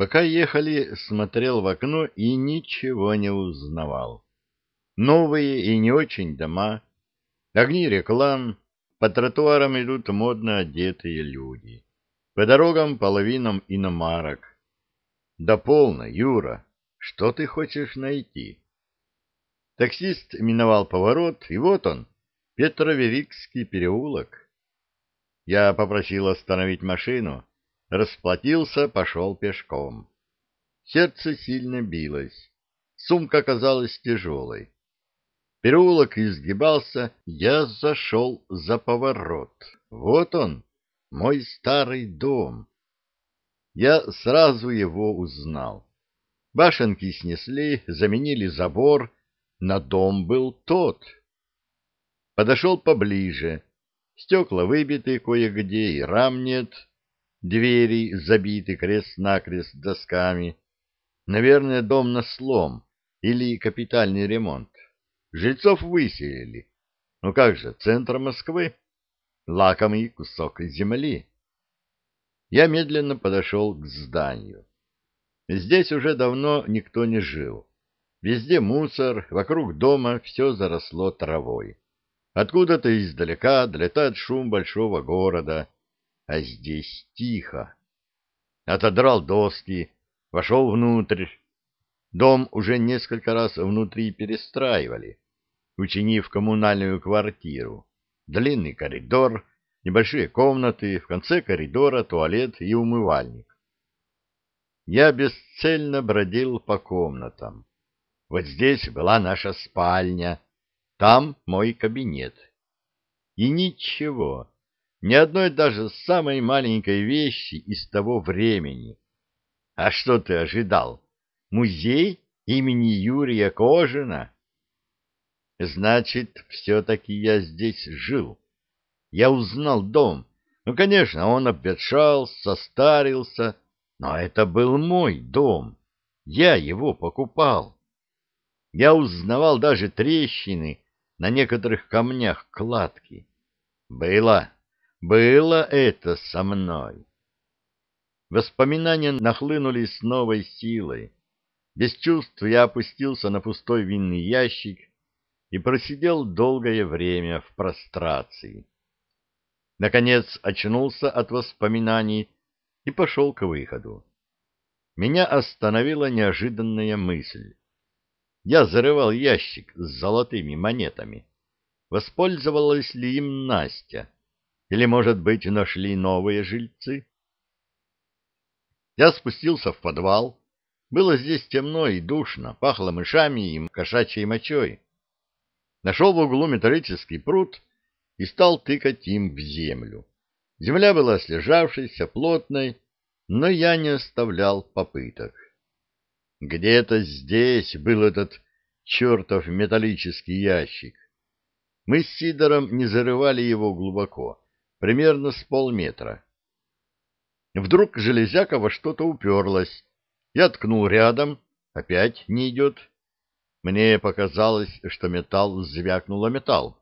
Пока ехали, смотрел в окно и ничего не узнавал. Новые и не очень дома, огни реклам, по тротуарам идут модно одетые люди. По дорогам половинам иномарок. Да полно, Юра, что ты хочешь найти? Таксист миновал поворот, и вот он, Петроверикский переулок. Я попросил остановить машину, расплатился, пошел пешком. Сердце сильно билось, сумка казалась тяжелой. Переулок изгибался, я зашел за поворот. Вот он, мой старый дом. Я сразу его узнал. Башенки снесли, заменили забор, на дом был тот. Подошел поближе. Стекла выбиты кое-где, и рам нет. Двери забиты крест-накрест досками. Наверное, дом на слом или капитальный ремонт. Жильцов выселили. Ну как же, центр Москвы? Лакомый кусок земли. Я медленно подошел к зданию. Здесь уже давно никто не жил. Везде мусор, вокруг дома все заросло травой. Откуда-то издалека долетает шум большого города, а здесь тихо. Отодрал доски, вошел внутрь. Дом уже несколько раз внутри перестраивали, учинив коммунальную квартиру. Длинный коридор, небольшие комнаты, в конце коридора туалет и умывальник. Я бесцельно бродил по комнатам. Вот здесь была наша спальня, там мой кабинет. И ничего, ни одной даже самой маленькой вещи из того времени. А что ты ожидал? Музей имени Юрия Кожина? Значит, все-таки я здесь жил. Я узнал дом. Ну, конечно, он обветшал, состарился, но это был мой дом. Я его покупал. Я узнавал даже трещины, на некоторых камнях кладки. Было, было это со мной. Воспоминания нахлынули с новой силой. Без чувств я опустился на пустой винный ящик и просидел долгое время в прострации. Наконец очнулся от воспоминаний и пошел к выходу. Меня остановила неожиданная мысль. Я зарывал ящик с золотыми монетами. Воспользовалась ли им Настя? Или, может быть, нашли новые жильцы? Я спустился в подвал. Было здесь темно и душно, пахло мышами и кошачьей мочой. Нашел в углу металлический пруд и стал тыкать им в землю. Земля была слежавшейся, плотной, но я не оставлял попыток. Где-то здесь был этот чертов металлический ящик. Мы с Сидором не зарывали его глубоко, примерно с полметра. Вдруг железяка во что-то уперлась. Я ткнул рядом, опять не идет. Мне показалось, что металл звякнуло металл.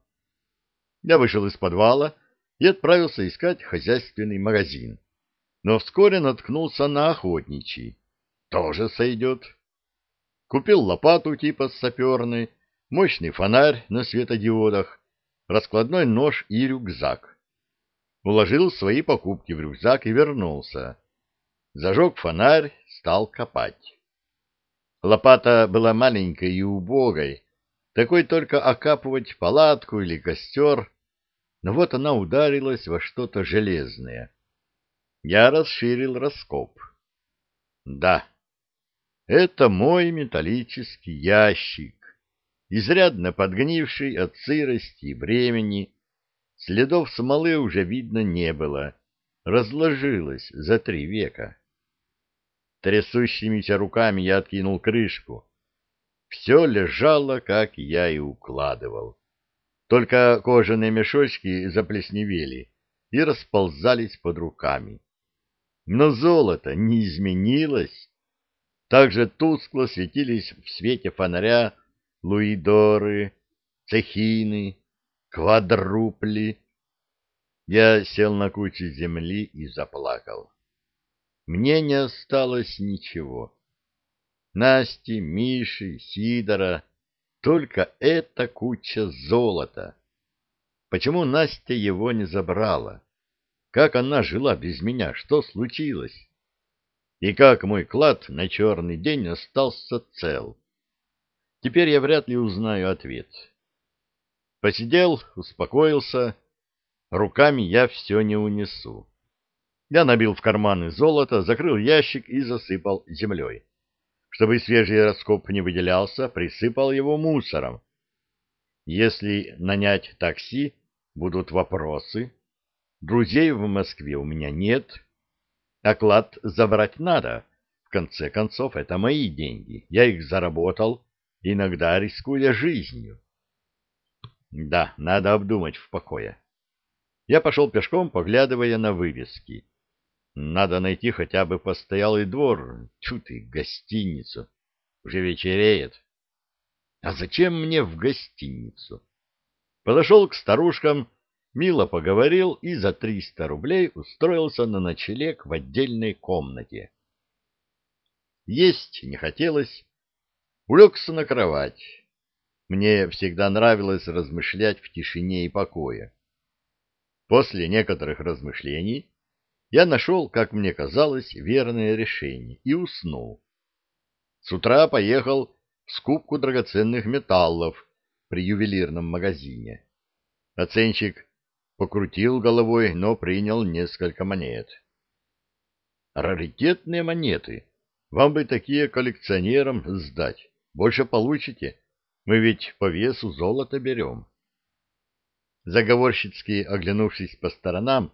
Я вышел из подвала и отправился искать хозяйственный магазин. Но вскоре наткнулся на охотничий тоже сойдет. Купил лопату типа саперной, мощный фонарь на светодиодах, раскладной нож и рюкзак. Уложил свои покупки в рюкзак и вернулся. Зажег фонарь, стал копать. Лопата была маленькой и убогой, такой только окапывать палатку или костер, но вот она ударилась во что-то железное. Я расширил раскоп. Да, это мой металлический ящик, изрядно подгнивший от сырости и времени. Следов смолы уже видно не было, разложилось за три века. Трясущимися руками я откинул крышку. Все лежало, как я и укладывал. Только кожаные мешочки заплесневели и расползались под руками. Но золото не изменилось. Также тускло светились в свете фонаря луидоры, цехины, квадрупли. Я сел на кучу земли и заплакал. мне не осталось ничего. Насти, Миши, Сидора, только эта куча золота. Почему Настя его не забрала? Как она жила без меня? Что случилось? И как мой клад на черный день остался цел? Теперь я вряд ли узнаю ответ. Посидел, успокоился. Руками я все не унесу. Я набил в карманы золото, закрыл ящик и засыпал землей. Чтобы свежий раскоп не выделялся, присыпал его мусором. Если нанять такси, будут вопросы. Друзей в Москве у меня нет. Оклад забрать надо. В конце концов, это мои деньги. Я их заработал, иногда рискуя жизнью. Да, надо обдумать в покое. Я пошел пешком, поглядывая на вывески. Надо найти хотя бы постоялый двор, чу гостиницу. Уже вечереет. А зачем мне в гостиницу? Подошел к старушкам, мило поговорил и за триста рублей устроился на ночлег в отдельной комнате. Есть не хотелось. Улегся на кровать. Мне всегда нравилось размышлять в тишине и покое. После некоторых размышлений я нашел, как мне казалось, верное решение и уснул. С утра поехал в скупку драгоценных металлов при ювелирном магазине. Оценщик покрутил головой, но принял несколько монет. Раритетные монеты. Вам бы такие коллекционерам сдать. Больше получите. Мы ведь по весу золото берем. Заговорщицки оглянувшись по сторонам,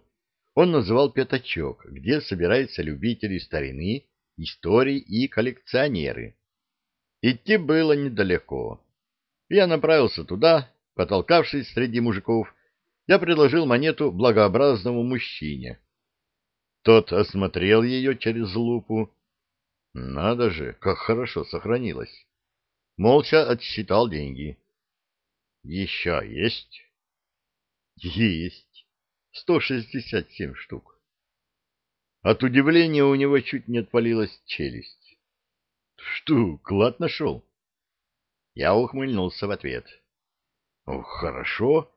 он называл пятачок, где собираются любители старины, истории и коллекционеры. Идти было недалеко. Я направился туда, потолкавшись среди мужиков, я предложил монету благообразному мужчине. Тот осмотрел ее через лупу. Надо же, как хорошо сохранилось. Молча отсчитал деньги. Еще есть? Есть. 167 штук. От удивления у него чуть не отвалилась челюсть. Что, клад нашел? Я ухмыльнулся в ответ. Хорошо,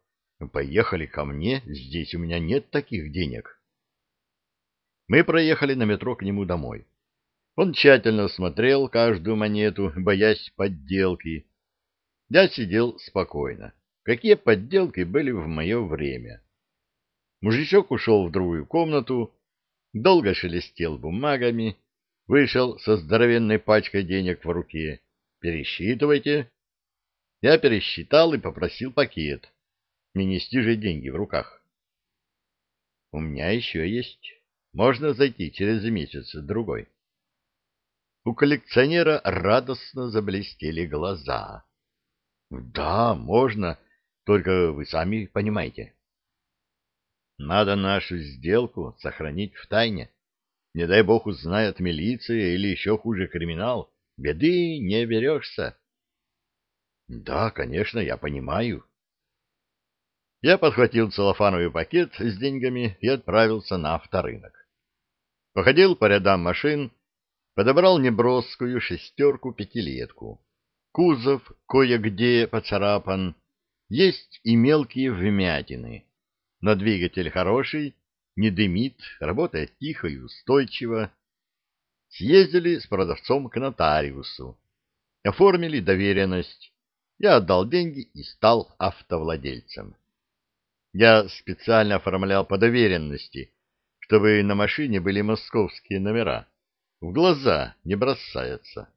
поехали ко мне, здесь у меня нет таких денег. Мы проехали на метро к нему домой. Он тщательно смотрел каждую монету, боясь подделки. Я сидел спокойно. Какие подделки были в мое время? Мужичок ушел в другую комнату, долго шелестел бумагами, вышел со здоровенной пачкой денег в руке. «Пересчитывайте». Я пересчитал и попросил пакет. Не нести же деньги в руках. «У меня еще есть. Можно зайти через месяц-другой». У коллекционера радостно заблестели глаза. «Да, можно, только вы сами понимаете». Надо нашу сделку сохранить в тайне. Не дай бог узнает милиция или еще хуже криминал. Беды не берешься. Да, конечно, я понимаю. Я подхватил целлофановый пакет с деньгами и отправился на авторынок. Походил по рядам машин, подобрал неброскую шестерку-пятилетку. Кузов кое-где поцарапан, есть и мелкие вмятины но двигатель хороший, не дымит, работает тихо и устойчиво. Съездили с продавцом к нотариусу, оформили доверенность. Я отдал деньги и стал автовладельцем. Я специально оформлял по доверенности, чтобы на машине были московские номера. В глаза не бросается.